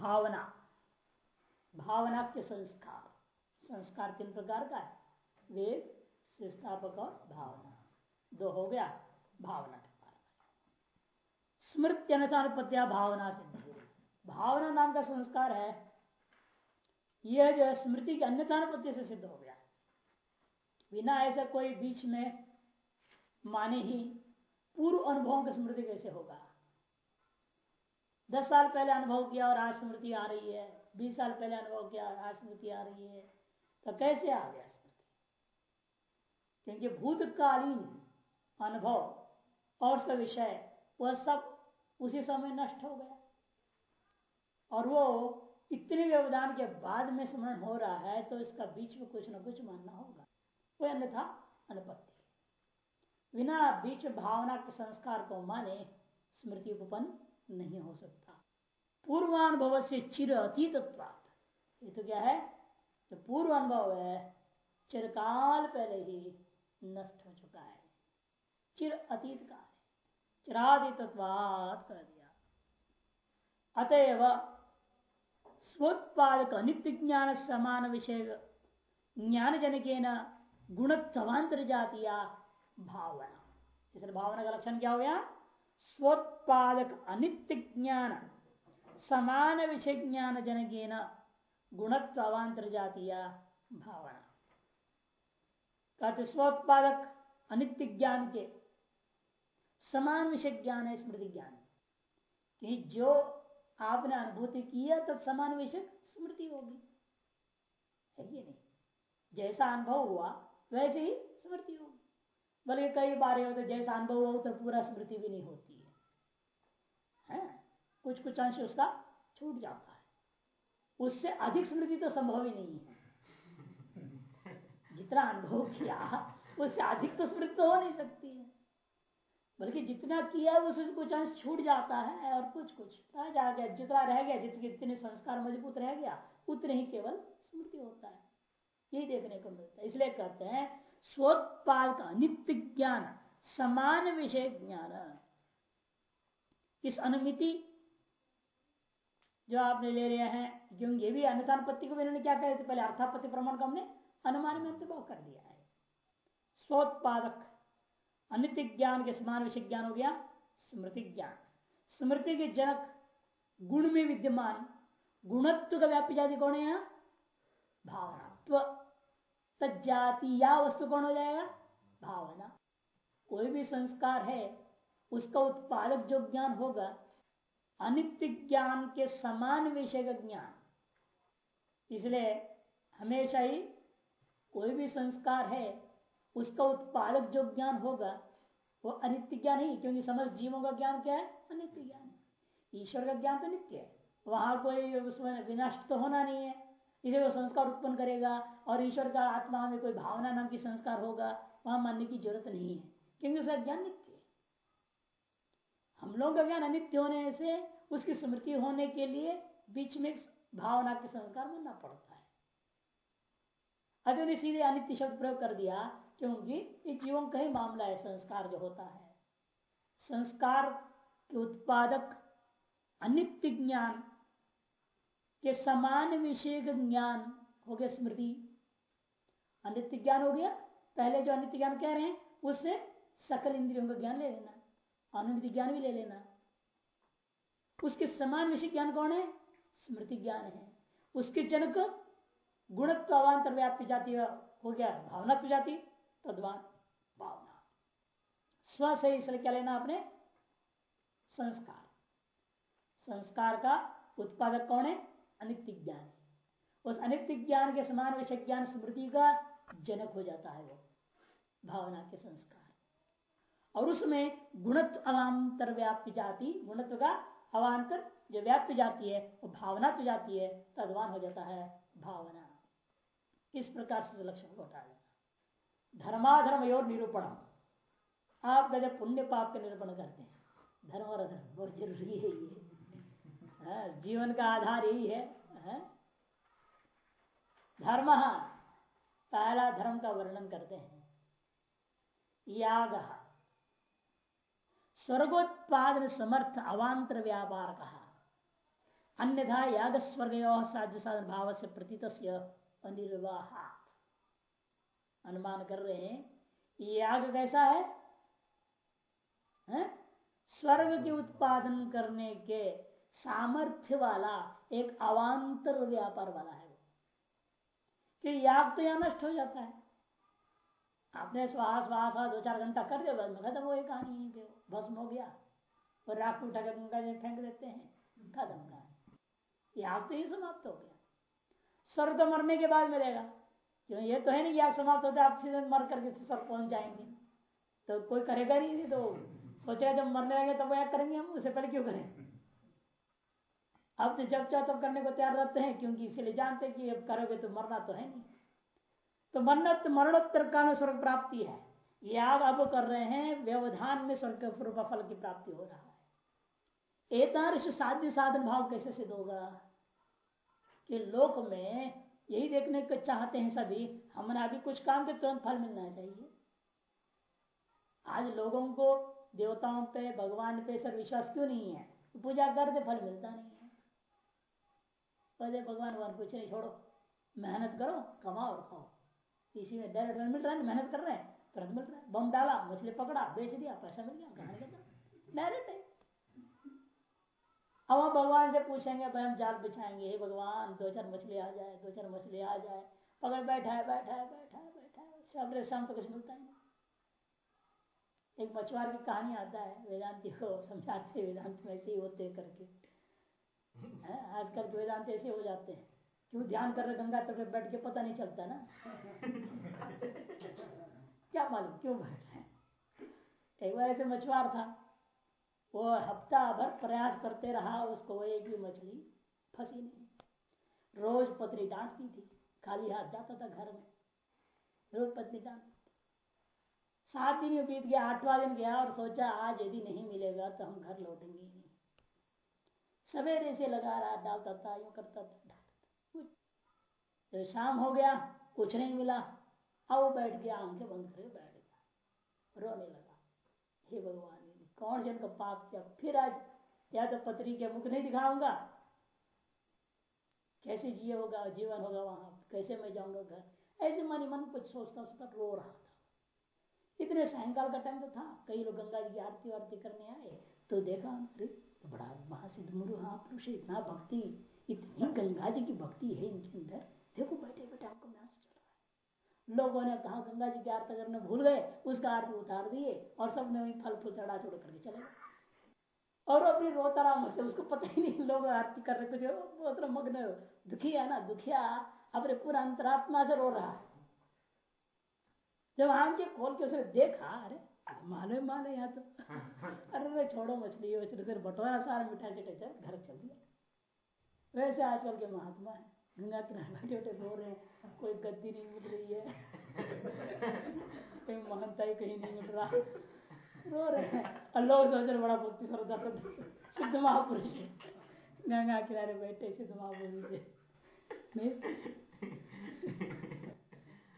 भावना। भावना के संस्कार। संस्कार तीन प्रकार का है? वेद, संस्थापक और भावना। दो हो गया, भावना के कारण स्मृति अनुसानुपत्या भावना सिद्धि भावना नाम का संस्कार है। यह जो है, स्मृति के अन्यतानुपत्ति से सिद्ध हो गया। बिना ऐसा कोई बीच में माने ही पूर्व अनुभवों की स्मृति कैसे होगा? दस साल पहले अनुभव किया और आज स्मृति आ रही है, बीस साल पहले अनुभव किया और आज स्मृति आ रही है। तो कैसे आ गया स्मृति? क्योंकि भूतकालीन अनुभव और उसका विषय, वह सब उसी समय नष्ट हो गया। और वो इतने व्यवधान के बाद में स्मरण हो रहा है तो इसका बीच में कुछ ना कुछ मानना होगा। कोई अन्यथा अनुपत्ति। बिना बीच भावना के संस्कार को माने स्मृति उपन्न नहीं हो सकता। पूर्वानुभव से चिर अतीत ये तो क्या है? जो पूर्व अनुभव है, चिरकाल पहले ही नष्ट हो चुका है। चिर अतीत का है। चिरादित कर दिया। अतएव स्वोत्पादक नित्य ज्ञान समान विषय ज्ञान जनक गुणत्वांतर जातिया भावना। इसलिए भावना का लक्षण क्या हो गया? स्वोत्पादक अनित्य ज्ञान समान विषय ज्ञान जनक गुणत्वांतर जातिया भावना कहते स्वोत्पादक अनित्य ज्ञान के समान विषय ज्ञान है स्मृति ज्ञान कि जो आपने अनुभूति किया तो समान विषय स्मृति होगी है नहीं जैसा अनुभव हुआ वैसे ही स्मृति होगी बल्कि कई बार ये होते जैसा अनुभव हो तो पूरा स्मृति भी नहीं होती है, है? कुछ कुछ अंश उसका छूट जाता है। उससे अधिक स्मृति तो संभव ही नहीं है। जितना अनुभव किया, उससे अधिक तो स्मृति तो हो नहीं सकती है। बल्कि जितना किया है उससे कुछ अंश छूट जाता है और कुछ कुछ रह जा गया। जितना रह गया, जितने जितने संस्कार मज़बूत रह गया, उतने ही केवल स्मृति होता है। यही देखने को मिलता है। इसलिए कहते हैं, स्वोत्पाद का नित्य ज्ञान, समान विषय ज्ञान। इस अनुमिति जो आपने ले रहे हैं क्योंकि ये भी अनुतानपत्ति को भी इन्होंने क्या कहे थे? पहले अर्थापत्ति प्रमाण को हमने अनुमान में अंतर्भाव कर दिया है। स्वोत्पादक अनित्य ज्ञान के समान विषय ज्ञान हो गया स्मृति ज्ञान। स्मृति के जनक, गुण में विद्यमान, गुणत्व का व्याप्य जाति कौन है यहाँ? भावनात्व। तजाति या वस्तु कौन हो जाएगा? भावना। कोई भी संस्कार है, उसका उत्पादक जो ज्ञान होगा अनित्य ज्ञान के समान विषय का ज्ञान। इसलिए हमेशा ही कोई भी संस्कार है, उसका उत्पादक जो ज्ञान होगा, वो अनित्य ज्ञान ही, क्योंकि समझ जीवों का ज्ञान क्या है? अनित्य ज्ञान ईश्वर का ज्ञान तो नित्य है। वहाँ कोई उसमें विनष्ट तो होना नहीं है। इसे वो संस्कार उत्पन्न करेगा और ईश्वर का आत्मा में कोई भावना नाम की संस्कार होगा, वहाँ मानने की ज़रूरत नहीं है। क्योंकि उसका ज्ञान नित्य हम लोग का ज्ञान अनित्य होने से उसकी स्मृति होने के लिए बीच में भावना के संस्कार मानना पड़ता है। अगर सीधे अनित्य शब्द प्रयोग कर दिया, क्योंकि ये जीवन का ही मामला है, संस्कार जो होता है। संस्कार के उत्पादक अनित्य ज्ञान के समान विषय ज्ञान हो गया स्मृति। अनित्य ज्ञान हो गया। पहले जो अनित्य ज्ञान कह रहे हैं, उससे सकल इंद्रियों का ज्ञान ले लेना। अनित्य ज्ञान भी ले लेना। उसके समान विषय ज्ञान कौन है? स्मृति ज्ञान है। उसके जनक गुणत्व अवान्तर व्याप्ति जाति हो गया भावना जाति, तद्वान, भावना। स्व से इसलिए क्या लेना आपने? संस्कार। संस्कार का उत्पादक कौन है? अनित्य ज्ञान उस अनित्य ज्ञान के समान विषय ज्ञान स्मृति का जनक हो जाता है वो, भावना के संस्कार। और उसमें गुणत्व अवान्तर व्याप्य जाति गुणत्व का अवान्तर जो व्याप्य जाती है वो भावना तो जाती है तद्वान हो जाता है भावना। इस प्रकार से लक्षण को हटा धर्माधर्म और निरूपण आप कहते पुण्य पाप का निरूपण करते हैं धर्म और अधर्म बहुत ज़रूरी है ये। हाँ, जीवन का आधार यही है हाँ। धर्म पहला धर्म का वर्णन करते हैं। याग। स्वर्गोत्पादन समर्थ अवांतर व्यापार कहा अन्यथा याग स्वर्ग साध्य साधन भाव से प्रतीत अनिर्वाह अनुमान कर रहे हैं याग कैसा है, है? स्वर्ग के उत्पादन करने के सामर्थ्य वाला एक अवान्तर व्यापार वाला है कि याग तो यहाँ नष्ट हो जाता है। आपने श्वास श्वास दो चार घंटा कर दिया खत्म हो कहानी भस्म हो गया। और राख उठा गंगा जी फेंक देते हैं। खत्म कहानी याग तो ही समाप्त हो गया। स्वर तो मरने के बाद मिलेगा। क्यों? ये तो है नहीं कि आप समाप्त होते आप सीधे मर करके स्वर पहुँच जाएँगे। तो कोई करेगा नहीं तो सोचा जब मरने आएँगे तब याद करेंगे हम उससे पहले क्यों करें? अब तो जब चाहे तब करने को तैयार रहते हैं, क्योंकि इसीलिए जानते हैं कि अब करोगे तो मरना तो है नहीं। तो मरणत मरणोत्तर काल में स्वर्ग प्राप्ति है। याग अब कर रहे हैं, व्यवधान में स्वर्ग पूर्व फल की प्राप्ति हो रहा है। एतादृश साध्य साधन भाव कैसे सिद्ध होगा? कि लोक में यही देखने को चाहते हैं सभी, हमने अभी कुछ काम के तुरंत फल मिलना चाहिए। आज लोगों को, देवताओं पे, भगवान पे सर विश्वास क्यों नहीं है? पूजा करते फल मिलता नहीं है। पहले भगवान भगवान, कुछ नहीं, छोड़ो। मेहनत करो, कमाओ और खाओ। इसी में डायरेक्ट मिल रहा है मेहनत कर रहे हैं? तुरंत मिल रहा है। बम डाला, मछली पकड़ा, बेच दिया, पैसा मिल गया कहानी खत्म डायरेक्ट है। अब हम भगवान से पूछेंगे भाई हम जाल बिछाएँगे। हे भगवान, दो चार मछली आ जाए, दो चार मछली आ जाए। पकड़ बैठा है बैठा है बैठा है बैठा है सबरे शाम तो कुछ मिलता है एक मछुआर की कहानी आता है वेदांति को समझाते वेदांत में ऐसे ही होते करके। आजकल के वेदांत ऐसे हो जाते हैं। क्यों ध्यान कर रहे गंगा तट पर बैठ के पता नहीं चलता ना। क्या मालूम? क्यों बैठ रहे एक बार ऐसे मछुआर था। वो हफ़्ता भर प्रयास करते रहा, उसको एक भी मछली फंसी नहीं। रोज पत्नी डांटती थी। खाली हाथ जाता था घर में। रोज पत्नी डांट। सात दिन बीत गया, आठवां दिन गया और सोचा, आज यदि नहीं मिलेगा तो हम घर लौटेंगे नहीं। सवेरे से लगा रहा डालता था, यूँ करता था जब शाम हो गया, कुछ नहीं मिला। अब वो बैठ गया, आँखें बंद करके बैठ गया। रोने लगा। हे भगवान, कौन जन का पाप किया? फिर आज या तो पत्री के मुख नहीं दिखाऊँगा? कैसे जिए होगा, जीवन होगा वहाँ? कैसे मैं जाऊँगा घर? ऐसे मन मन कुछ सोचता सोचता रो रहा था। इतने सायंकाल का टाइम तो था। कई लोग गंगा जी की आरती वारती करने आए। तो देखा, अरे तो बड़ा महासिद्ध मुरु महापुरुष, इतना भक्ति, इतनी गंगा जी की भक्ति है इनके अंदर। देखो बैठे बैठे आपको है लोगों ने कहा, गंगा जी की आरती करने भूल गए, उसका आरती उतार दिए और सबने फल फूल चढ़ा चढ़ करके चले गए। और अपनी रोता रहा मुझसे उसको पता ही नहीं लोग आरती कर रहे, कुछ मग्न दुखी है ना, दुखिया, अपने पूरा अंतरात्मा से रो रहा है। जब आँखें खोल के उसने देखा, अरे माले माले यहाँ तो अरे छोड़ो मछली फिर बटवारा सारा मिठा चिटे घर चल दिया। वैसे आजकल के महात्मा है। गंगा किनारे बैठे रो रहे हैं, कोई गद्दी नहीं मिल रही है। कोई महंताई कहीं नहीं मिल रहा। रो रहे हैं। लोग सोच रहे बड़ा भक्ति श्रद्धा सिद्ध महापुरुष। है गंगा किनारे बैठे सिद्ध महापुरुष नहीं?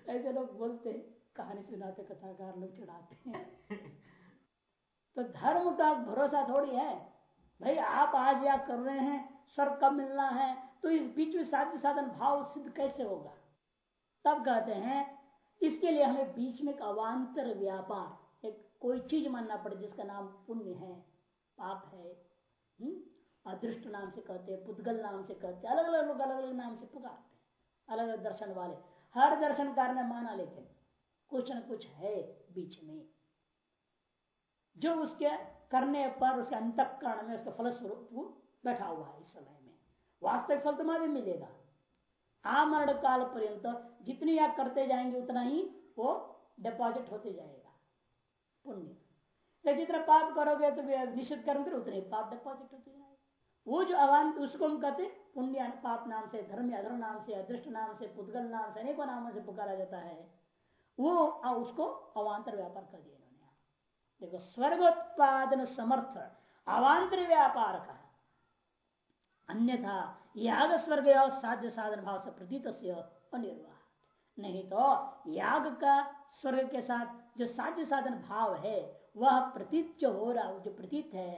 ऐसे लोग बोलते कहानी सुनाते, कथाकार लोग चढ़ाते हैं। तो धर्म का भरोसा थोड़ी है। भाई, आप आज या कर रहे हैं, स्वर्ग कब मिलना है। तो इस बीच में साध्य साधन भाव सिद्ध कैसे होगा? तब कहते हैं इसके लिए हमें बीच में एक अवान्तर व्यापार एक कोई चीज़ मानना पड़े जिसका नाम पुण्य है पाप है? हम्म, अदृष्ट नाम से कहते हैं पुद्गल नाम से कहते हैं अलग अलग लोग अलग अलग नाम से पुकारते हैं अलग अलग दर्शन वाले। हर दर्शन ने माना लेकिन कुछ न कुछ है बीच में। जो उसके करने पर उसके अंतकरण में उसका फलस्वरूप बैठा हुआ है इस समय। वास्तविक फल तुम्हारे मिलेगा। आमरण काल पर्यंत जितनी आप करते जाएँगे उतना ही वो डिपॉजिट होते जाएगा। पुण्य। जितना पाप करोगे तो निश्चित करोगे उतने पाप डिपॉजिट होते जाएगा। वो जो अवान्त उसको हम कहते पुण्य पाप नाम से धर्म अधर्म नाम से अदृष्ट नाम से पुद्गल नाम से अनेकों नामों से पुकारा जाता है। वो आ, उसको अवान्तर व्यापार कर दिया इन्होंने। देखो स्वर्गोत्पादन समर्थ अवान्तर व्यापार का अन्यथा याग स्वर्ग साध्य साधन भाव से प्रतीत अनिर्वाह। नहीं तो याग का स्वर्ग के साथ जो साध्य साधन भाव है वह प्रतीत जो हो रहा जो प्रतीत है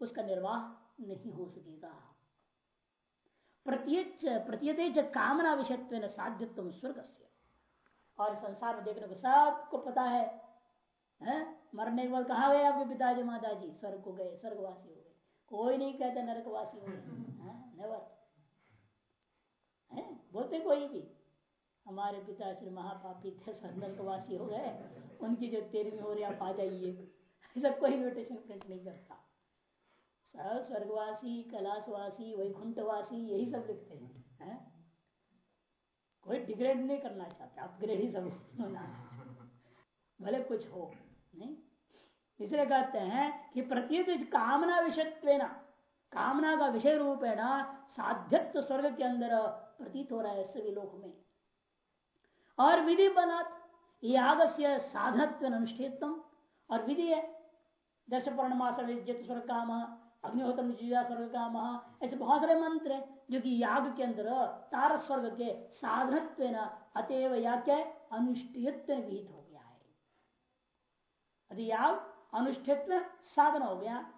उसका निर्वाह नहीं हो सकेगा। प्रत्येक कामना विषय साध्यत्व स्वर्ग से और संसार में देखने को सबको पता है, है? मरने के बाद कहा गए आपके पिताजी माता जी स्वर्ग को गए स्वर्गवासी हो गए। कोई नहीं कहते नरकवासी हो गए। नेवर है? बोलते कोई भी। हमारे पिता श्री महापापी थे नरकवासी हो गए। उनकी जो तेरहवीं हो रही आप आ जाइए। ऐसा कोई इन्विटेशन प्रिंट नहीं करता। सब स्वर्गवासी, कैलाशवासी, वैकुंठवासी, यही सब लिखते हैं। है? कोई डिग्रेड नहीं करना चाहते। अपग्रेड ही सब होना भले कुछ हो, नहीं? इसलिए कहते हैं कि प्रत्येक कामना विषय कामना का विषय रूप है ना साध्यत्व स्वर्ग के अंदर प्रतीत हो रहा है सभी लोक में। और विधि बनात याग से साधत्व अनुष्ठितम और विधि है। दर्श पूर्णमास स्वर्ग काम अग्निहोत्र स्वर्ग काम ऐसे बहुत सारे मंत्र है, जो कि याग के अंदर तार स्वर्ग के साधनत्व अतएव या क्या अनुष्ठित विहित हो गया है। यदि याग, अनुष्ठित्व साधन हो गया।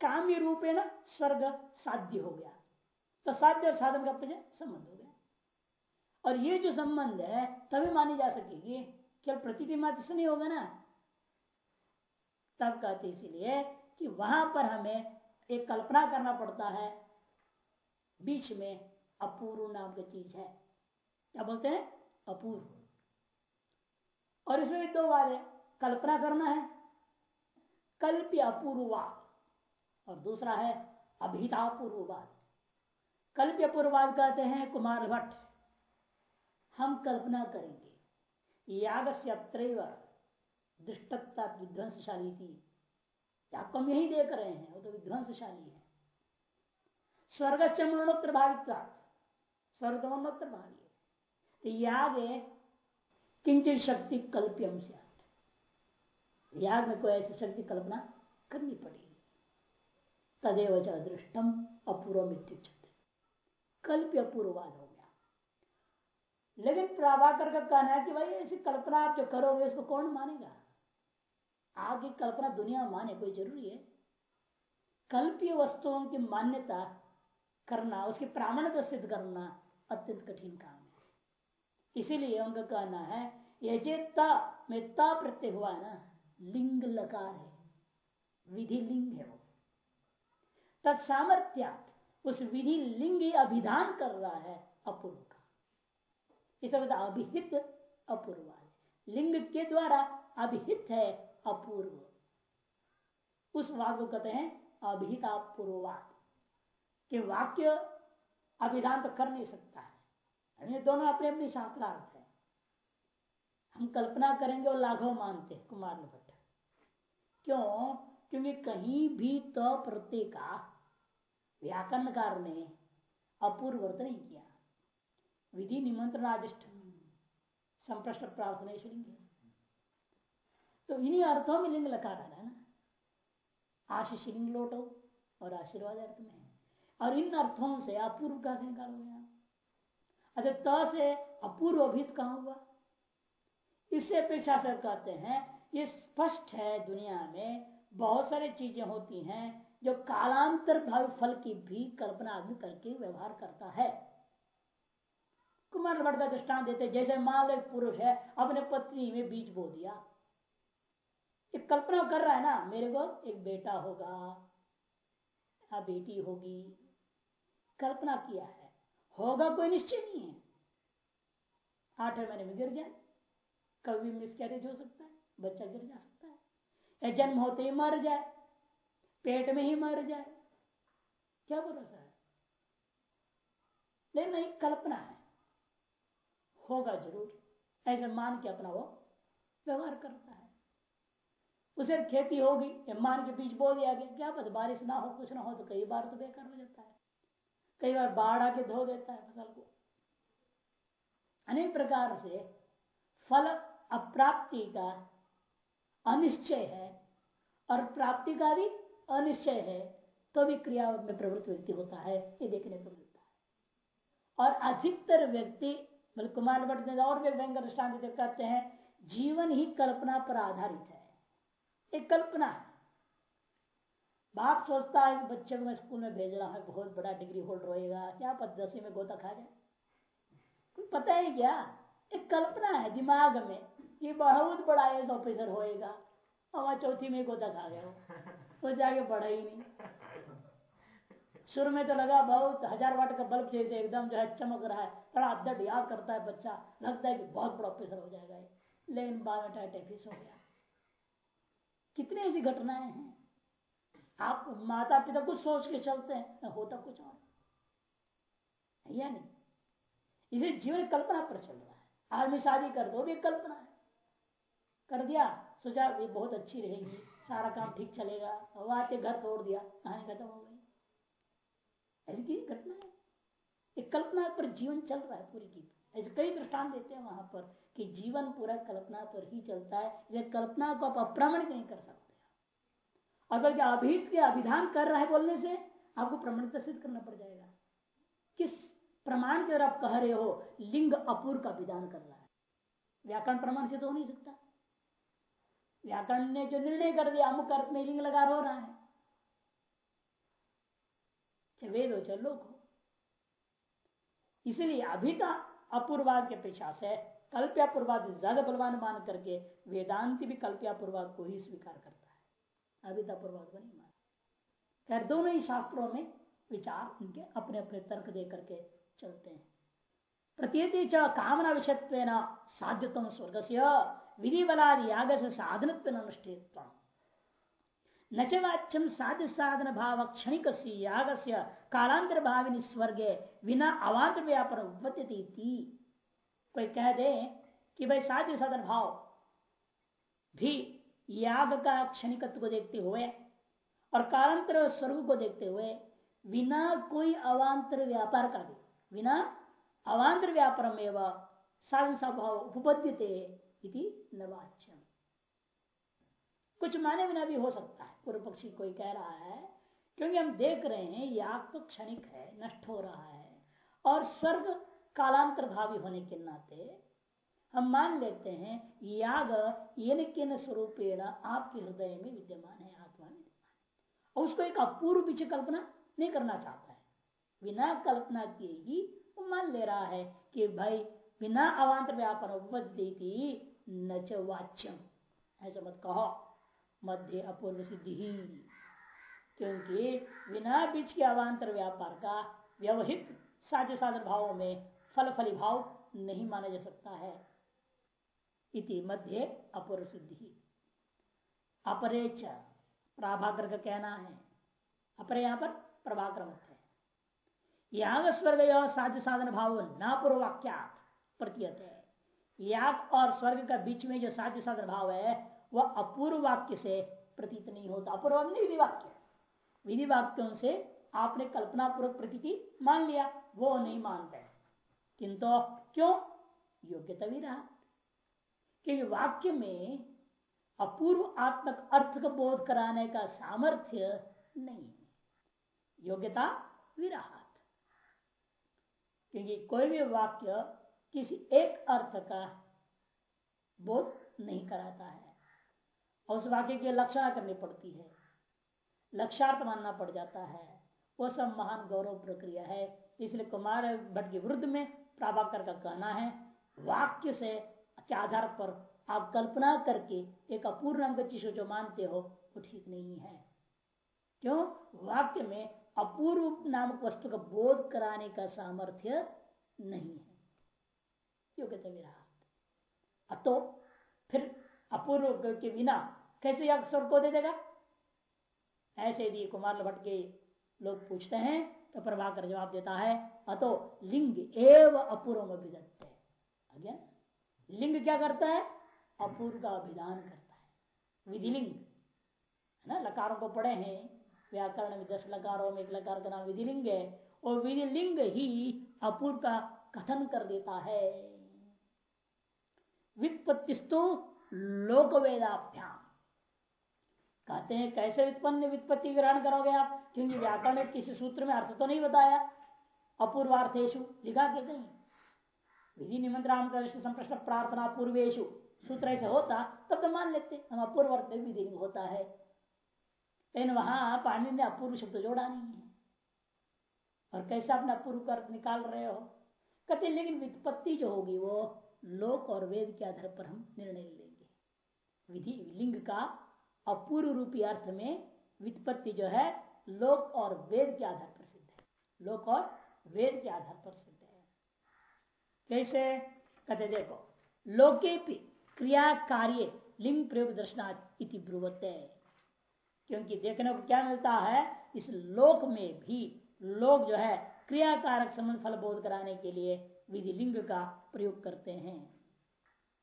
काम्य रूपेण स्वर्ग साध्य हो गया। तो साध्य और साधन का संबंध हो गया। और ये जो संबंध है, तभी मानी जा सकेगी, केवल प्रतीति मात्र से नहीं होगा ना। तब कहते इसलिए कि वहाँ पर हमें एक कल्पना करना पड़ता है। बीच में अपूर्व नाम की चीज़ है। क्या बोलते हैं? अपूर्व। और इसमें भी दो बात है। कल्पना करना है। कल्प्य अपूर्ववाद और दूसरा है अभितापूर्ववाद कल्प्य पूर्ववाद कहते हैं कुमार भट्ट, हम कल्पना करेंगे याग से अत्र दृष्टता विध्वंसशाली थी। आपको हम यही देख रहे हैं? वो तो विध्वंसशाली है। स्वर्ग से मरणोत्तर भावित स्वर्ग मरणोत्तर भावी तो याग किंचित शक्ति कल्प्यम से याग में कोई ऐसी शक्ति कल्पना करनी पड़ेगी। तदेव अदृष्टम अपूर्व कल्प्य अपूर्ववाद हो गया लेकिन प्रभाकर का कहना है कि भाई, ऐसी कल्पना आप जो करोगे उसको कौन मानेगा? आगे कल्पना दुनिया माने कोई ज़रूरी है। कल्पीय वस्तुओं की मान्यता करना, उसकी प्रामाणिक सिद्ध करना अत्यंत कठिन काम है। इसीलिए उनका कहना है यजेता में ता प्रत्यय हुआ ना, लिंग लकार है। विधि लिंग है वो। तत्सामर्थ्या उस विधि लिंग अभिधान कर रहा है अपूर्व का। इस अभिहित अपूर्व। लिंग के द्वारा अभिहित है अपूर्व। उस वाक्य कहते हैं अभिहिता पूर्ववाद कि वाक्य अभिधान तो कर नहीं सकता है। दोनों अपने अपने शास्त्रार्थ है। हम कल्पना करेंगे और लाघव मानते हैं कुमार भट्ट क्यों? क्योंकि कहीं भी तो प्रत्यय का व्याकरणकार ने अपूर्ववर्त नहीं किया। विधि निमंत्रण आदिष्ट संप्रश्न प्रार्थना श्रेंगे तो इन्हीं अर्थों में लिंग लगा रहा है ना? आशीष लिंग लोटो और आशीर्वाद अर्थ में। और इन अर्थों से अपूर्व का निकालोगे आप अच्छा त से अपूर्व अभित कहा हुआ? इससे अपेक्षा से कहते हैं, ये स्पष्ट है दुनिया में बहुत सारी चीज़ें होती हैं जो कालांतर भावी फल की भी कल्पना आदमी करके व्यवहार करता है। कुमार भट्ट का दृष्टान देते जैसे मान एक पुरुष है, अपने पत्नी में बीज बो दिया। एक कल्पना कर रहा है ना, मेरे को एक बेटा होगा, या बेटी होगी। कल्पना किया है। होगा कोई निश्चय नहीं है। आठ महीने में गिर जाए, कभी मिसकैरेज हो सकता है, बच्चा गिर जा सकता है। या जन्म होते ही मर जाए, पेट में ही मर जाए। क्या भरोसा है? लेकिन नहीं, कल्पना है। होगा ज़रूर। ऐसे मान के अपना वो व्यवहार करता है। उसे खेती होगी मान के बीच बो दिया गया। क्या पता बारिश ना हो, कुछ ना हो तो कई बार तो बेकार हो जाता है। कई बार बाढ़ आके धो देता है फ़सल को। अनेक प्रकार से फल अप्राप्ति का अनिश्चय है और प्राप्ति का भी अनिश्चय है तो भी क्रिया में प्रवृत्त व्यक्ति होता है, ये देखने को मिलता है। और अधिकतर व्यक्ति मतलब कुमार भट्ट और भी व्यंग दृष्टान कहते हैं, जीवन ही कल्पना पर आधारित है। एक कल्पना है। बाप सोचता है, इस बच्चे को मैं स्कूल में भेज रहा है, बहुत बड़ा डिग्री होल्डर होएगा क्या दसवीं में गोता खा जाए। कोई पता है क्या? एक कल्पना है दिमाग में। ये बहुत बड़ा आई ऑफिसर होएगा। और चौथी में गोता खा गया वो। जाके बढ़ा ही नहीं। शुरू में तो लगा बहुत हज़ार वाट का बल्ब जैसे एकदम जो है चमक रहा है। बड़ा अद्दर याद करता है बच्चा। लगता है कि बहुत बड़ा ऑफिसर हो जाएगा लेकिन बाद में टाइटेफिस हो गया। कितनी ऐसी घटनाएँ हैं। आप माता पिता कुछ सोच के चलते हैं। होता कुछ और। या नहीं? इसे जीवन कल्पना पर चल रहा है। आदमी शादी कर दो भी कल्पना है। कर दिया, सोचा ये बहुत अच्छी रहेगी, सारा काम ठीक चलेगा वो आते घर तोड़ दिया कहानी खत्म हो गई ऐसी की घटना है। एक कल्पना पर जीवन चल रहा है पूरी की। ऐसे कई दृष्टांत देते हैं वहाँ पर कि जीवन पूरा कल्पना पर ही चलता है, इसे कल्पना को आप अप्रामाणिक नहीं कर सकते। और बल्कि अभित के अभिधान कर रहा है बोलने से, आपको प्रमाणित सिद्ध करना पड़ जाएगा। किस प्रमाण के आप कह रहे हो, लिंग अपूर्व का विधान कर रहा है। व्याकरण प्रमाण से तो हो नहीं सकता। व्याकरण ने जो निर्णय कर दिया, अमुक अर्थ में लिंग लगा रो रहा है। वेद हो चाहे लोक हो इसलिए अभी तो अपूर्वाद के अपेक्षा से कल्प्यापूर्वाद ज़्यादा बलवान मान करके वेदांति भी कल्प्यापूर्वाद को ही स्वीकार करता है। अभी तो अपूर्वाद को नहीं माना। खैर, दोनों ही शास्त्रों में विचार उनके अपने अपने तर्क दे करके चलते हैं। प्रतीति च कामना विषयत्व साध्यतम स्वर्ग से विधि बलादि से साधन अनुष्ठित न चाच्यम साध्य साधन भाव क्षणिक याग से कालांतर भाविनी स्वर्गे बिना अवांतर व्यापार उपद्यती कोई कह दे कि भाई साध्य साधन भाव भी याग का क्षणिकत्व को देखते हुए और कालांतर स्वर्ग को देखते हुए बिना कोई अवांतर व्यापार का भी बिना अवांतर व्यापार में वह साधन स्वभाव उपपद्यते। नवाच्यम। कुछ माने बिना भी हो सकता है। पूर्व पक्षी कोई कह रहा है, क्योंकि हम देख रहे हैं याग तो क्षणिक है, नष्ट हो रहा है। और स्वर्ग कालांतर भावी होने के नाते हम मान लेते हैं, याग ये किन स्वरूपेण आपके हृदय में विद्यमान है, आत्मा में और उसको एक अपूर्व पीछे कल्पना नहीं करना चाहता है। बिना कल्पना किए ही वो मान ले रहा है कि भाई, बिना अवान्तर व्यापार उपद्यति न च वाच्यम। ऐसा मत कहो। मध्य अपूर्व सिद्धि ही। क्योंकि बिना बीच के अवान्तर व्यापार का व्यवहित साध्य साधन भावों में फल फली भाव नहीं माना जा सकता है। इति मध्य अपूर्व सिद्धि अपरे प्रभाकर का कहना है। अपरे यहाँ पर प्रभाकर मत है। याग स्वर्ग साध्य साधन भाव न पूर्वाख्यात प्रतीयत। है याग और स्वर्ग का बीच में जो साध्य साधन भाव है, वह अपूर्व वाक्य से प्रतीत नहीं होता। अपूर्व विधि वाक्य। विधि वाक्यों से आपने कल्पना पूर्वक प्रतीति मान लिया, वो नहीं मानते। किंतु क्यों? योग्यता भी रहा। क्योंकि वाक्य में अपूर्व आत्मक अर्थ का बोध कराने का सामर्थ्य नहीं है। योग्यता विराहत। क्योंकि कोई भी वाक्य किसी एक अर्थ का बोध नहीं कराता है। और उस वाक्य की लक्षणा करनी पड़ती है। लक्षार्थ मानना पड़ जाता है। वो सब महान गौरव प्रक्रिया है। इसलिए कुमार भट्ट के विरुद्ध में प्राभाकर का कहना है, वाक्य से के आधार पर आप कल्पना करके एक अपूर्ण चीज़ जो मानते हो, वो ठीक नहीं है। क्यों? वाक्य में अपूर्व नामक वस्तु का बोध कराने का सामर्थ्य नहीं है। योग्यता विराट तो फिर अपूर्व के बिना कैसे यह स्वर को दे देगा? ऐसे यदि कुमार भट्ट के लोग पूछते हैं तो प्रभाकर जवाब देता है, अतो लिंग एव अपूर्व अभिदत्त। लिंग क्या करता है? अपूर्व का अभिधान करता है। विधिलिंग, है ना? लकारों को पढ़े हैं, व्याकरण में दस लकारों में एक लकार का नाम विधिलिंग है, और विधिलिंग ही अपूर्व का कथन कर देता है। वित्पत्तिस्तु लोक वेदाभ्याम कहते हैं, कैसे उत्पन्न वित्पत्ति ग्रहण करोगे आप? क्योंकि व्याकरण में किसी सूत्र में अर्थ तो नहीं बताया। अपूर्वार्थेशु लिखा के कहीं विधि निमंत्रण संप्रश्न प्रार्थना पूर्वेशु सूत्र ऐसे होता, तब तो मान लेते, हम अपूर्व अर्थ विधि होता है। लेकिन वहाँ पानी ने अपूर्व शब्द जोड़ा नहीं है। और कैसे अपना पूर्व कर निकाल रहे हो? कहते लेकिन वित्पत्ति जो होगी वो लोक और वेद के आधार पर हम निर्णय लेंगे। विधि लिंग का अपूर्व रूपी अर्थ में वित्पत्ति जो है, लोक और वेद के आधार पर सिद्ध है। लोक और वेद के आधार पर सिद्ध है। कैसे कहते देखो लोके क्रिया कार्य लिंग प्रयोग इति ब्रुवते। क्योंकि देखने को क्या मिलता है, इस लोक में भी लोग जो है, क्रियाकारक संबंध फल बोध कराने के लिए विधि लिंग का प्रयोग करते हैं।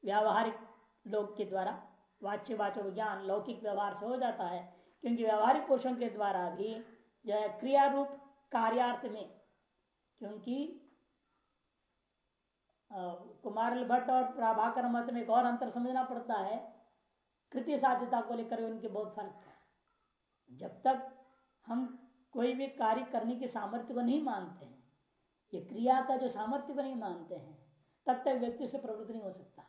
व्यावहारिक लोग के द्वारा वाच्य वाचो ज्ञान लौकिक व्यवहार से हो जाता है, क्योंकि व्यवहारिक पुरुषों के द्वारा भी जो है क्रिया रूप कार्यार्थ में, क्योंकि कुमार भट्ट और प्रभाकर मत में एक और अंतर समझना पड़ता है। कृति साध्यता को लेकर उनके बहुत फ़र्क है। जब तक हम कोई भी कार्य करने के सामर्थ्य को नहीं मानते हैं ये क्रिया का जो सामर्थ्य को नहीं मानते हैं, तब तक व्यक्ति से प्रवृत्त नहीं हो सकता।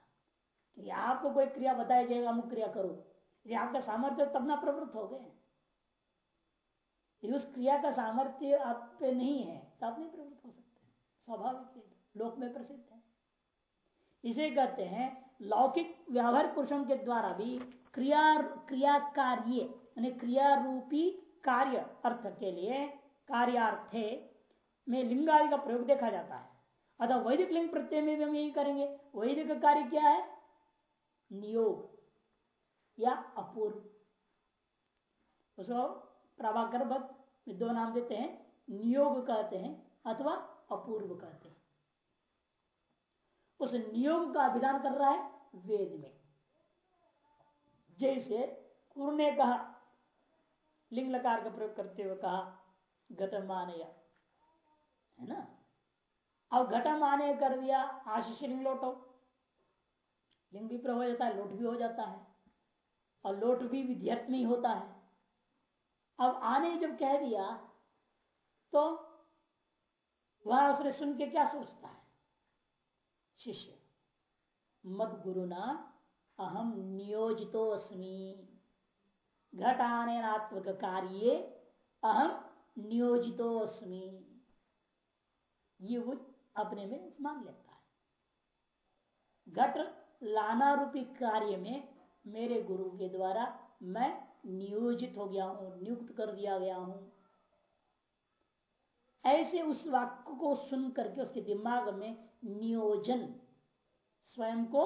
कि आपको कोई क्रिया बताया जाएगा, अमुक क्रिया करो। ये आपका सामर्थ्य तब ना प्रवृत्त हो गए। उस क्रिया का सामर्थ्य आप पे नहीं है तो आप नहीं प्रवृत्त हो सकते। स्वाभाविक लोक में प्रसिद्ध है। इसे कहते हैं, लौकिक व्यवहार पुरुषों के द्वारा भी क्रिया क्रिया कार्य क्रिया रूपी कार्य अर्थ के लिए कार्यार्थे में लिंग आदि का प्रयोग देखा जाता है। अतः वैदिक लिंग प्रत्यय में भी हम यही करेंगे। वैदिक कार्य क्या है? नियोग या अपूर्व। उसको प्रभाकर भक्त दो नाम देते हैं। नियोग कहते हैं अथवा अपूर्व कहते हैं। उस नियोग का विधान कर रहा है वेद में। जैसे कुर ने कहा, लिंग लकार का प्रयोग करते हुए कहा, गतमानया। है ना? अब घटम आने कर दिया, आशीष लिंग लोटो। लिंग भी हो जाता है, लोट भी हो जाता है। और लोट भी विद्यार्थ में ही होता है। अब आने जब कह दिया तो वह उसने सुन के क्या सोचता है? शिष्य, मद गुरुना अहम नियोजितो अस्मी। घट आने कार्य अहम नियोजितो अस्मी। ये वो अपने में मान लेता है। घट लाना रूपी कार्य में मेरे गुरु के द्वारा मैं नियोजित हो गया हूँ, नियुक्त कर दिया गया हूँ। ऐसे उस वाक्य को सुन करके उसके दिमाग में नियोजन, स्वयं को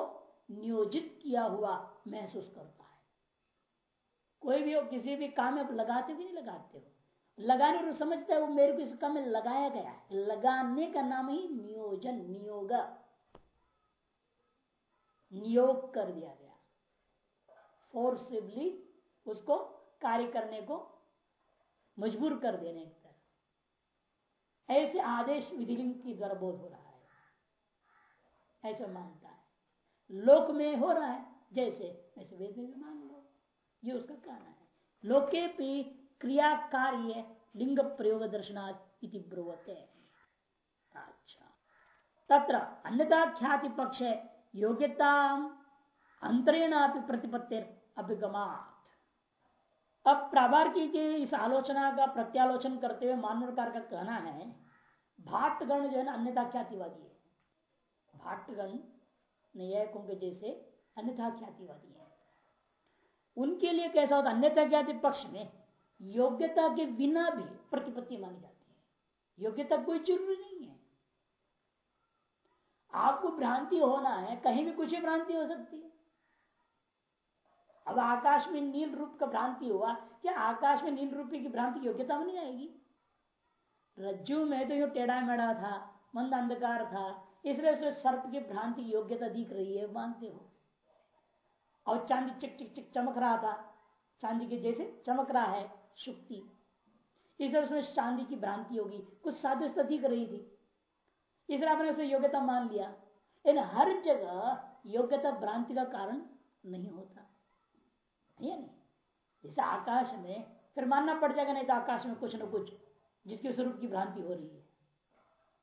नियोजित किया हुआ महसूस करता है। कोई भी हो, किसी भी काम में लगाते भी नहीं लगाते हो? लगाने और समझता है, वो मेरे को इस काम में लगाया गया है। लगाने का नाम ही नियोजन, नियोग। नियोग कर दिया गया। फोर्सिबली उसको कार्य करने को मजबूर कर देने की तरह। ऐसे आदेश विधिलिंग की द्वारा बोध हो रहा है। ऐसे मानता है। लोक में हो रहा है, जैसे ऐसे वेद में भी मान लो। ये उसका कहना है। लोके भी क्रिया कार्य लिंग प्रयोग दर्शनाथ ब्रुवते। अच्छा तत्र ख्याति पक्ष योग्यता अंतरेण प्रतिपत्तिर अभिगमात अब प्रावार की इस आलोचना का प्रत्यालोचन करते हुए मानवकार का कहना है, भाटगण जो है ना अन्यथा ख्यातिवादी है। भाटगण न्यायिकों के जैसे अन्यथा ख्यातिवादी है। उनके लिए कैसा होता अन्यथा ख्याति पक्ष में योग्यता के बिना भी प्रतिपत्ति मानी जाती है। योग्यता कोई ज़रूरी नहीं है। आपको भ्रांति होना है, कहीं भी कुछ भ्रांति हो सकती है। अब आकाश में नील रूप का भ्रांति हुआ, क्या आकाश में नील रूपी की भ्रांति योग्यता नहीं आएगी? रज्जु में तो यो टेढ़ा मेढ़ा था, मंद अंधकार था, इसलिए उसमें सर्प की भ्रांति योग्यता दिख रही है, मानते हो। और चांदी चिक चिक चिक चमक रहा था, चांदी के जैसे चमक रहा है शुक्ति। इसलिए उसमें चांदी की भ्रांति होगी। कुछ सादृश्य दिख रही थी। इसलिए आपने उसमें योग्यता मान लिया। लेकिन हर जगह योग्यता भ्रांति का कारण नहीं होता। है नहीं? जैसे आकाश में, फिर मानना पड़ जाएगा, नहीं तो आकाश में कुछ न कुछ जिसके स्वरूप की भ्रांति हो रही है।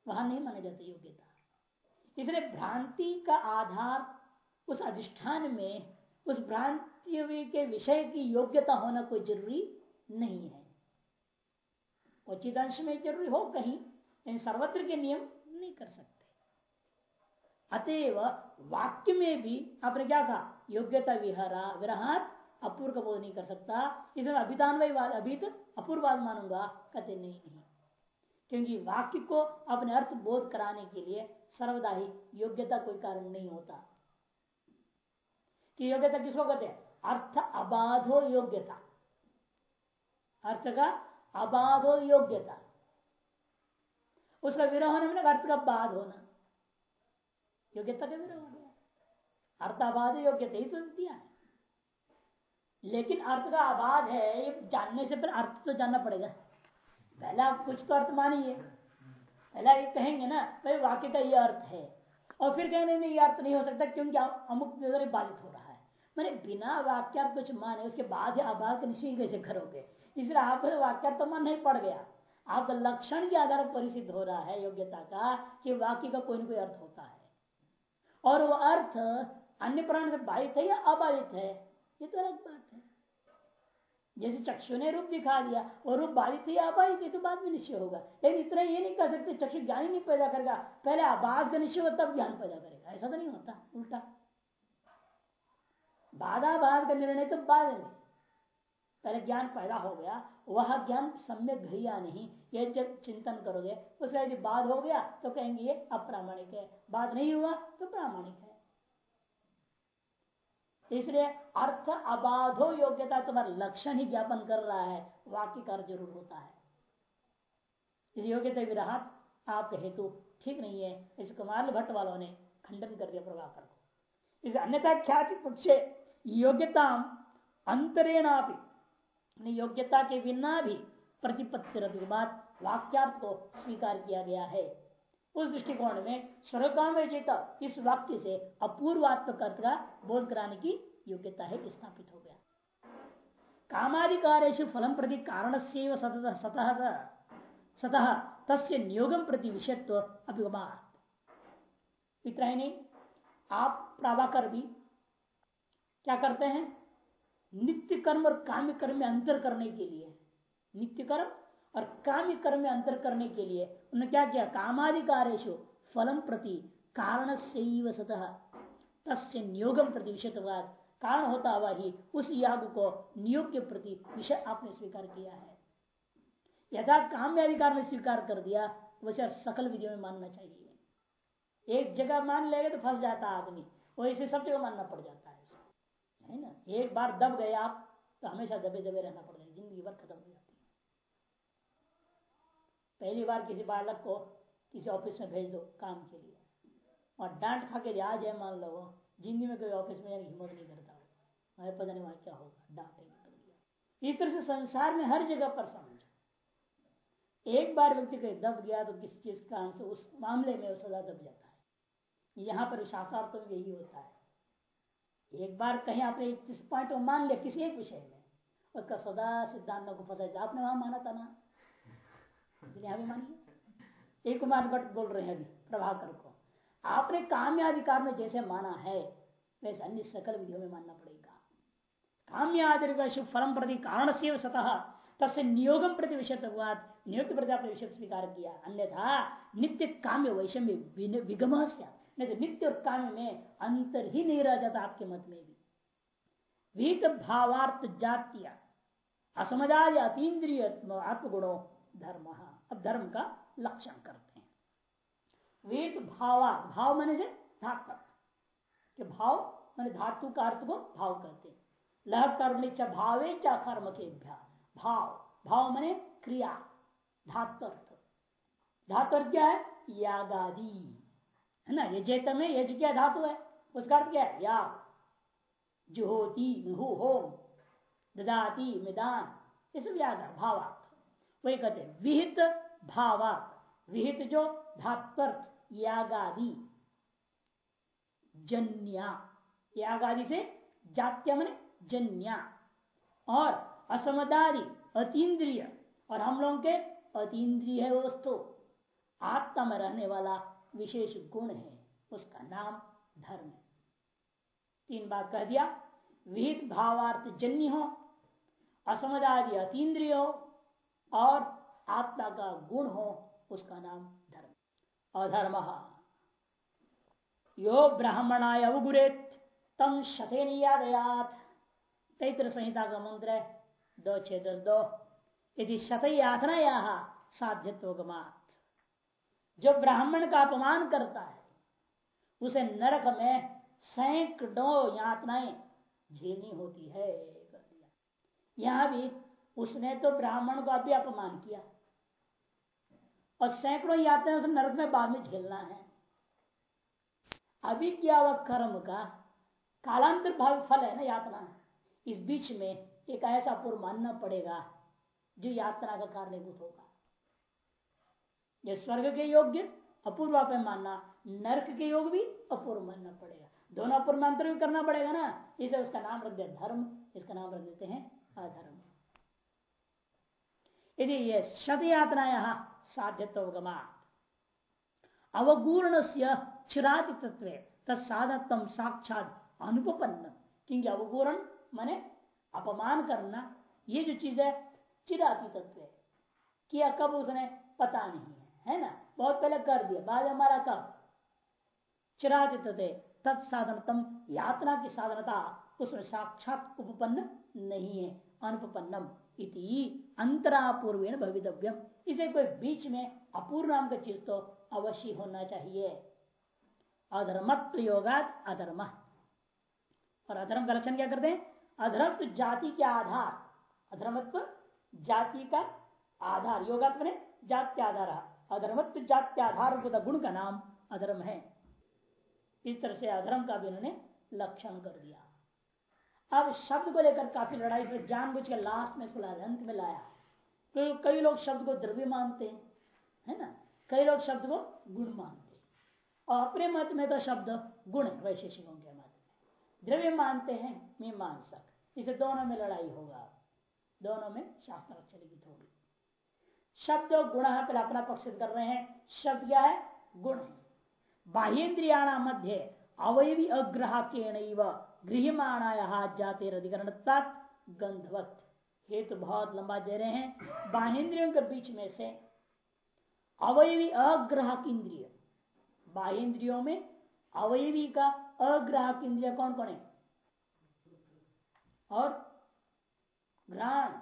वहाँ नहीं माना जाता योग्यता। इसलिए भ्रांति का आधार उस अधिष्ठान में, उस भ्रांति के विषय की योग्यता होना कोई ज़रूरी नहीं है। उचित अंश में ज़रूरी हो कहीं, लेकिन सर्वत्र के नियम नहीं कर सकते। अतएव वाक्य में भी आपने क्या कहा? योग्यता विहरा, विरहात, अपूर्व का बोध नहीं कर सकता। इसमें अभिधान अभी तो अपूर्वाद मानूँगा कहते नहीं नहीं क्योंकि वाक्य को अपने अर्थ बोध कराने के लिए सर्वदा ही योग्यता कोई कारण नहीं होता। कि योग्यता किसको कहते हैं? अर्थ अबाधो योग्यता। अर्थ का अबाधो योग्यता उसका विरोह होने अर्थ का बाध होना योग्यता का विरोह हो गया अर्थ अबाध योग्यता ही तो दिया है लेकिन अर्थ का अबाध है ये जानने से पहले अर्थ तो जानना पड़ेगा पहले आप कुछ तो अर्थ मानिए पहले ये कहेंगे ना भाई वाक्य का ये अर्थ है और फिर कहने में ये अर्थ नहीं हो सकता क्योंकि अमुक बाधित हो रहा है मैंने बिना वाक्यार्थ कुछ माने उसके बाद अभाव निश्चय कैसे करोगे इसलिए आप वाक्य तो मन नहीं पड़ गया। आपका लक्षण के आधार पर परिसिद्ध हो रहा है योग्यता का कि वाक्य का कोई ना कोई अर्थ होता है। और वो अर्थ अन्य प्राण से बाधित है या अबाधित है? ये तो अलग बात है। जैसे चक्षु ने रूप दिखा दिया और रूप बाधित है या अबाधित है तो बाद में निश्चय होगा। लेकिन इतना ये नहीं कह सकते, चक्षु ज्ञान ही नहीं पैदा करेगा। पहले अबाध का निश्चय हो तब ज्ञान पैदा करेगा। ऐसा तो नहीं होता, उल्टा। बाधा बाद का निर्णय तो बाद में। पहले ज्ञान पैदा हो गया, वह ज्ञान सम्यक घिया नहीं, ये जब चिंतन करोगे उसका यदि बाद हो गया तो कहेंगे ये अप्रामाणिक है। बाद नहीं हुआ तो प्रामाणिक है। इसलिए अर्थ अबाधो योग्यता तुम्हारा लक्षण ही ज्ञापन कर रहा है, वाक्य का ज़रूर होता है। योग्यता विराहत आपके हेतु ठीक नहीं है, इस कुमार भट्ट वालों ने खंडन कर दिया प्रभाकर को। इस अन्यथा ख्याति पक्ष योग्यता अंतरेणापि योग्यता के बिना भी प्रतिपत्ति बाद वाक्यार्थ को स्वीकार किया गया है। उस दृष्टिकोण में स्वर्गाम इस वाक्य से अपूर्वात्मक का बोध कराने की योग्यता है, स्थापित हो गया। कामाधिकारेश फलम प्रति कारण से सतह तस्य नियोगम प्रति विषयत्व अभिगमात। इतना ही नहीं आप प्रावाकर भी क्या करते हैं? नित्य कर्म और काम्य कर्म में अंतर करने के लिए, नित्य कर्म और काम्य कर्म में अंतर करने के लिए उन्होंने क्या किया? कामाधिकारेश फलम प्रति कारण से सतह तस्य नियोगम प्रति विषयवाद कारण होता हुआ ही उस याग को नियोग के प्रति विषय आपने स्वीकार किया है। यथा काम्य अधिकार में स्वीकार कर दिया, वैसे सकल विधियों में मानना चाहिए। एक जगह मान लेगा तो फंस जाता आदमी, वैसे सब जगह मानना पड़ जाता है ना? एक बार दब गए आप तो हमेशा दबे दबे रहना पड़ता है, ज़िंदगी भर खत्म हो जाती है। पहली बार किसी बालक को किसी ऑफ़िस में भेज दो, काम के लिए। और डांट खा के आ जाए मान लो, ज़िंदगी में कोई ऑफ़िस में हिम्मत नहीं करता हो पता नहीं वहाँ क्या होगा डांटेंगे इस तरह से संसार में हर जगह पर समझो। एक बार व्यक्ति कहीं दब गया तो किस चीज़ कारण से उस मामले में सदा दब जाता है। यहाँ पर शास्त्रार्थ में यही होता है। एक बार कहीं आपने जिस पॉइंट को मान लिया किसी एक विषय में उसका सदा सिद्धांतों को फंसा आपने वहाँ माना था ना? यहाँ भी मानिए एक कुमार भट्ट बोल रहे हैं अभी, प्रभाकर को, आपने काम्याधिकार में जैसे माना है, वैसे अन्य सकल विधियों में मानना पड़ेगा। काम्यादि शुभ फलम प्रति कारण से सतह, तस्य नियोगम प्रति विषय नियुक्त प्रति आपने विषय स्वीकार किया। अन्यथा नित्य काम्य वैषम्य विगम नहीं तो नित्य और काम्य में अंतर ही नहीं रह जाता आपके मत में भी। वीत भावार्थ जातीय। असमदाय अतीन्द्रिय आत्मगुणों धर्म। अब धर्म का लक्षण करते हैं। वेद भावा, भाव मैंने से धातु के भाव मैंने धातु का अर्थ को भाव कहते हैं। लह कर्म च भावे चा कर्म के भाव भाव मने क्रिया धातुअर्थ धातुअर्थ क्या है? यागादि। है ना? यजेत में यज क्या धातु है। उसका अर्थ क्या है? या। जुहोती मिहु होम, ददाती मिदान। याद है भावार्थ। वही कहते हैं, विहित भावार्थ। विहित जो धात्वर्थ यागादि। जन्या। यागादि से जात्य मन जन्या। और असमदारी अतीन्द्रिय। और हम लोगों के अतीन्द्रिय है वस्तु। आत्मा में रहने वाला विशेष गुण है, उसका नाम धर्म है। तीन बात कह दिया, विहित भावार्थ जन्य हो, असमदादि अतीन्द्रिय हो, और आत्मा का गुण हो, उसका नाम धर्म अधर्म यो ब्राह्मणाय अवगुरेत तम शते यादयात तैत्र संहिता का मंत्र है, दो छह दस दो। यदि शत यातना या साध्यत्वगमात। जो ब्राह्मण का अपमान करता है, उसे नरक में सैकड़ों यातनाएँ झेलनी होती है यहाँ भी उसने तो ब्राह्मण का भी अपमान किया। और सैकड़ों यातनाएँ उसे नरक में बाद में झेलना है। अभी क्या वह कर्म का कालांतर भाव फल है ना यातना। इस बीच में एक ऐसा पूर्व मानना पड़ेगा, जो यात्रा का कारणीभूत होगा। ये स्वर्ग के योग्य अपूर्व पे मानना, नर्क के योग भी अपूर्व मानना पड़ेगा। दोनों अपूर्व अंतर भी करना पड़ेगा ना? इसे उसका नाम रख दिया, धर्म। इसका नाम रख देते हैं अधर्म। यदि ये शत यात्रा यहाँ साध्यत्वगमा अवगूर्ण से चिरादि तत्व तत्साधकम साक्षात अनुपन्न क्योंकि अवगूर्ण माने अपमान करना, ये जो चीज़ है चिराती तत्व किया कब उसने? पता नहीं है। है ना? बहुत पहले कर दिया, बाद हमारा कब चिराती तत्व तत्साधनतम यात्रा की साधनता, उसमें साक्षात उपपन्न नहीं है अनुपन्नम इति अंतरापूर्वेण भवितव्यम। इसे कोई बीच में अपूर्ण नाम का चीज़ तो अवश्य होना चाहिए। अधर्मत्व योगात अधर्म। और अधर्म का लक्षण क्या करते हैं? अधर्म तो जाति के आधार। अधर्मत्व जाति का आधार। योगात्म ने जात्य आधार। अधर्मत्व जात्य आधार गुण का नाम अधर्म है। इस तरह से अधर्म का भी उन्होंने लक्षण कर दिया। अब शब्द को लेकर काफ़ी लड़ाई से जानबूझ के लास्ट में इसको अंत में लाया। तो कई लोग शब्द को द्रव्य मानते हैं, है ना? कई लोग शब्द को गुण मानते हैं। और अपने मत में तो शब्द गुण वैशेषिकों के मत में। द्रव्य मानते हैं, मीमांसक। इसे दोनों में लड़ाई होगा। दोनों में शास्त्र होगी शब्द और गुण पहले अपना पक्ष कर रहे हैं। शब्द क्या है? गुण है। बाह्यन्द्रिया मध्य अवयवी अग्राहकेण गृहमाणा जाते अधिकरण गंधवत हेतु तो बहुत लंबा दे रहे हैं। बाहेन्द्रियों के बीच में से अवयवी अग्राहक इंद्रिय। बाहेन्द्रियों में अवयवी का अग्राहक इंद्रिय कौन कौन है? और घ्राण।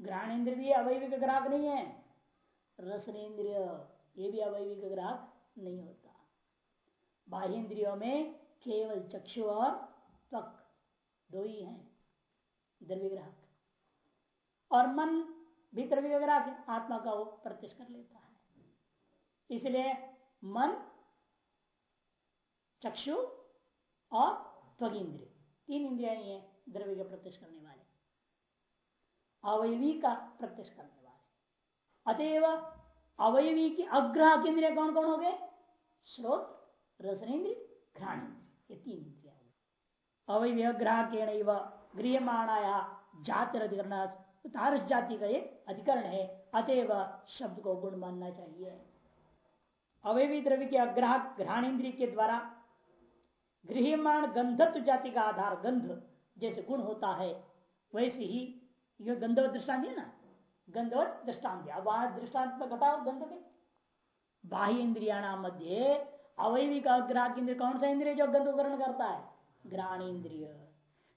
घ्राण इंद्र भी अवैविक ग्राहक नहीं है। रसनेन्द्रिय, ये भी अवैविक ग्राहक नहीं होता। बाह्य इंद्रियों में केवल चक्षु और त्वक, दो ही हैं द्रव्य ग्राहक। और मन भी द्रव्य ग्राहक आत्मा का वो प्रत्यक्ष कर लेता है। इसलिए मन, चक्षु और त्वक इंद्रिय, तीन इंद्रिया ही है, द्रव्य का प्रत्यक्ष करने वाले। अवयवी का प्रत्यक्ष करने वाले। अतएव अवयवी की अग्रह इंद्रिय कौन कौन हो गए? श्रोत, रसनेन्द्रिय, घ्राणेन्द्रिय। ये तीन इंद्रिया अवयग्राहकेण गृहमाणाया जातिरधिकरण तारस जाति का ये अधिकरण है। अतएव शब्द को गुण मानना चाहिए। अवयवी द्रव्य के अग्राहक घ्राणेन्द्रिय के द्वारा गृहमाण गंधत्व जाति का आधार, गंध जैसे गुण होता है, वैसे ही यह गंधवत दृष्टांत है ना? गंधवत दृष्टांत अब दृष्टांत में घटाओ गंध में बाह्य इंद्रिया मध्य अवैविक अग्राह इंद्रिय, कौन सा इंद्रिय जो गंध ग्रहण करता है? ग्राणेन्द्रिय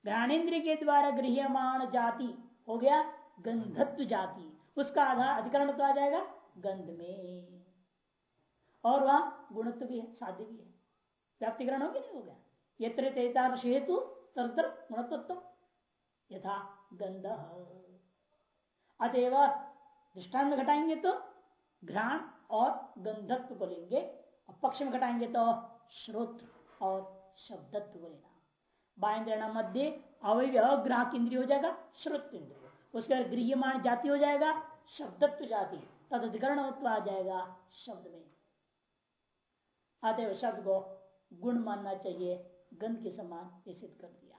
ग्राणेन्द्रिय के द्वारा गृहमाण जाति, हो गया गंधत्व जाति। उसका आधार अधिकरण तो आ जाएगा गंध में। और वहाँ गुणत्व भी है, साध्य भी है। व्याप्तिकरण हो गया, नहीं हो गया? यत्र हेतु तरतर गुणत्व यथा गंध। अतएव दृष्टान में घटाएँगे तो घ्राण और गंधत्व को लेंगे पक्ष में घटाएँगे तो श्रोत और शब्दत्व को लेना। बाइंद्रणा मध्य अवैव अग्राहक इंद्रिय हो जाएगा श्रोत इंद्रिय उसके बाद गृहमान जाति हो जाएगा, शब्दत्व जाति। तद अधिकरण आ जाएगा शब्द में। अतएव शब्द को गुण मानना चाहिए, गंध के समान सिद्ध कर दिया।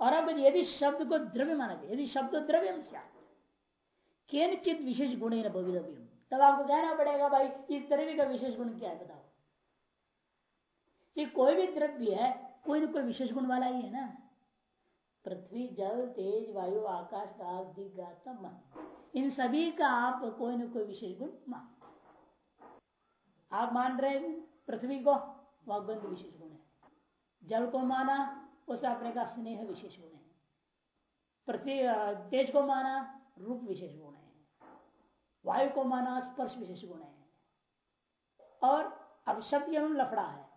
और अब यदि शब्द को द्रव्य माना जाए यदि शब्द द्रव्य केनचित विशेष गुण भवितव्य तब आपको कहना पड़ेगा, भाई, इस द्रव्य का विशेष गुण क्या है, बताओ। कि कोई भी द्रव्य है, कोई ना कोई विशेष गुण वाला ही है ना। पृथ्वी, जल, तेज, वायु, आकाश काल दिग्गात मन। इन सभी का आप कोई ना कोई विशेष गुण मान। आप मान रहे पृथ्वी को वह गंध विशेष गुण है। जल को माना उसे अपने का स्नेह विशेष गुण है। पृथ्वी तेज को माना, रूप विशेष गुण है। वायु को माना, स्पर्श विशेष गुण है। और अब शब्द लफड़ा है।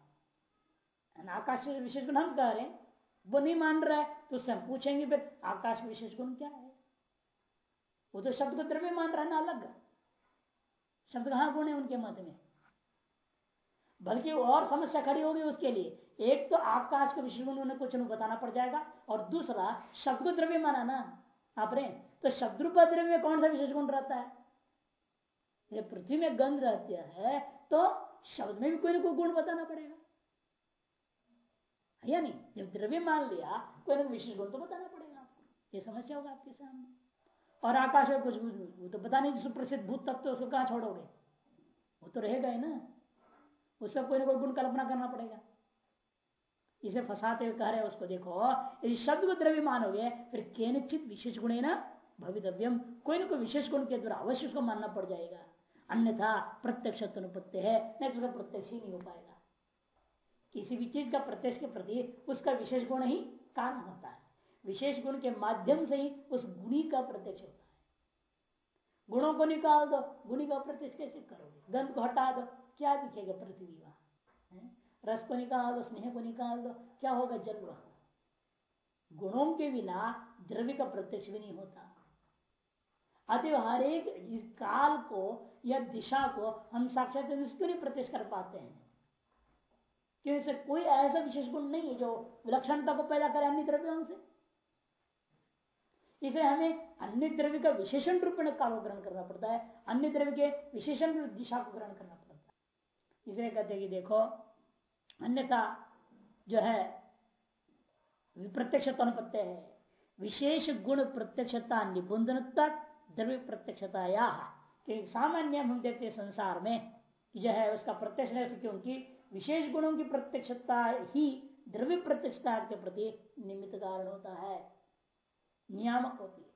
आकाश विशेष गुण हम कह रहे हैं। वो नहीं मान रहा है तो उससे हम पूछेंगे फिर, आकाश विशेष गुण क्या है? वो तो शब्द को द्रव्य मान रहा है ना, अलग। शब्द कहाँ गुण है उनके मत में? बल्कि और समस्या खड़ी होगी उसके लिए। एक तो आकाश के विशेष गुण उन्हें कुछ बताना पड़ जाएगा, और दूसरा शब्द को द्रव्य माना ना आपने तो शब्द रूप द्रव्य में कौन सा विशेष गुण रहता है? जब पृथ्वी में गंध रहती है तो शब्द में भी कोई ना कोई गुण बताना पड़ेगा। या नहीं? जब द्रव्य मान लिया, कोई ना विशेष गुण तो बताना पड़ेगा आपको। ये समस्या होगा आपके सामने। और आकाश में कुछ वो तो बता नहीं, सुप्रसिद्ध भूत तत्व, उसको कहा छोड़ोगे? वो तो रहेगा ही ना। उसका कोई ना कोई गुण कल्पना करना पड़ेगा। इसे फंसाते हुए कह रहे उसको देखो, यदि शब्द को द्रव्य मानोगे फिर केनचित विशेष गुण है ना? भवितव्यम। कोई ना कोई विशेष गुण के द्वारा अवश्य उसको मानना पड़ जाएगा। अन्यथा प्रत्यक्ष अनुपत्य है नहीं तो प्रत्यक्ष ही नहीं हो पाएगा। किसी भी चीज़ का प्रत्यक्ष के प्रति उसका विशेष गुण ही कारण होता है। विशेष गुण के माध्यम से ही उस गुणी का प्रत्यक्ष होता है। गुणों को निकाल दो, गुणी का प्रत्यक्ष कैसे करोगे? गंध को हटा दो, क्या दिखेगा पृथ्वी वहाँ रस को निकाल दो, स्नेह को निकाल दो, क्या होगा जल वहाँ गुणों के बिना द्रव्य का प्रत्यक्ष भी नहीं होता। अतः हर एक इस काल को या दिशा को हम साक्षात क्यों नहीं प्रत्यक्ष कर पाते हैं। क्योंकि कोई ऐसा विशेष गुण नहीं है जो विलक्षणता को पैदा करे अन्य द्रव्यों से। इसे हमें अन्य द्रव्य का विशेषण रूप में काल ग्रहण करना पड़ता है। अन्य द्रव्य के विशेषण दिशा को ग्रहण करना पड़ता है। इसलिए कहते कि देखो अन्यथा जो है प्रत्यक्ष अनुपत्य है। विशेष गुण प्रत्यक्षता निबंधन द्रव्य प्रत्यक्षता या सामान्य हम देखते संसार में जो है, उसका प्रत्यक्ष क्योंकि विशेष गुणों की प्रत्यक्षता ही द्रव्य प्रत्यक्षता के प्रति निमित्त कारण होता है। नियामक होती है।